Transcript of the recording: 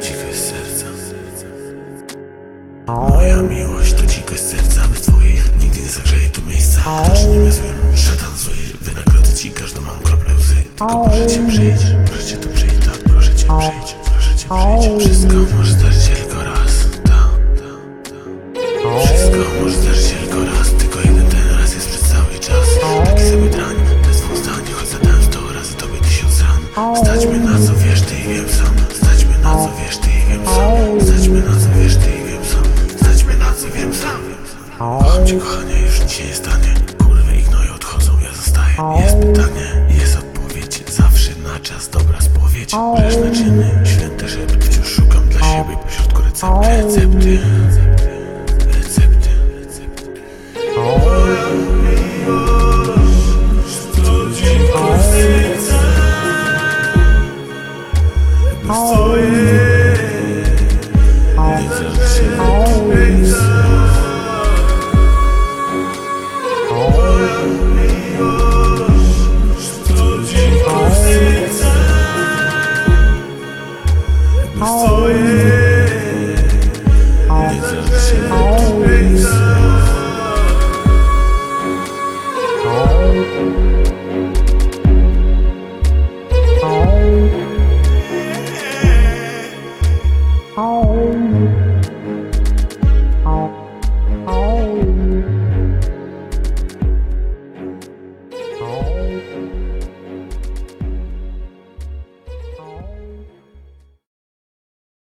Dzikie serca. Moja miłość to dzikość serca Bez twojej nigdy nie zagrzeje tu miejsca. Nie złym, szatan zły Wynagrodzę ci każdą mam kroplę łzy. Tylko proszę cię przyjdź, proszę cię tu przyjdź. Tak, proszę cię przyjdź, proszę cię przyjdź. Wszystko może Stać mnie na co wiesz, ty i wiem sam. Stać mnie na co wiesz, ty i wiem sam. Stać mnie na co wiesz, ty i wiem sam. Stać mnie na co wiem sam. Kocham cię kochanie, już nic się nie stanie. Kurwy i gnoje odchodzą, ja zostaję. Jest pytanie, jest odpowiedź. Zawsze na czas, dobra spowiedź. Grzeszne czyny, święty szept Wciąż szukam dla siebie pośrodku Recepty, recepty, Bez twojej Nie zawsze To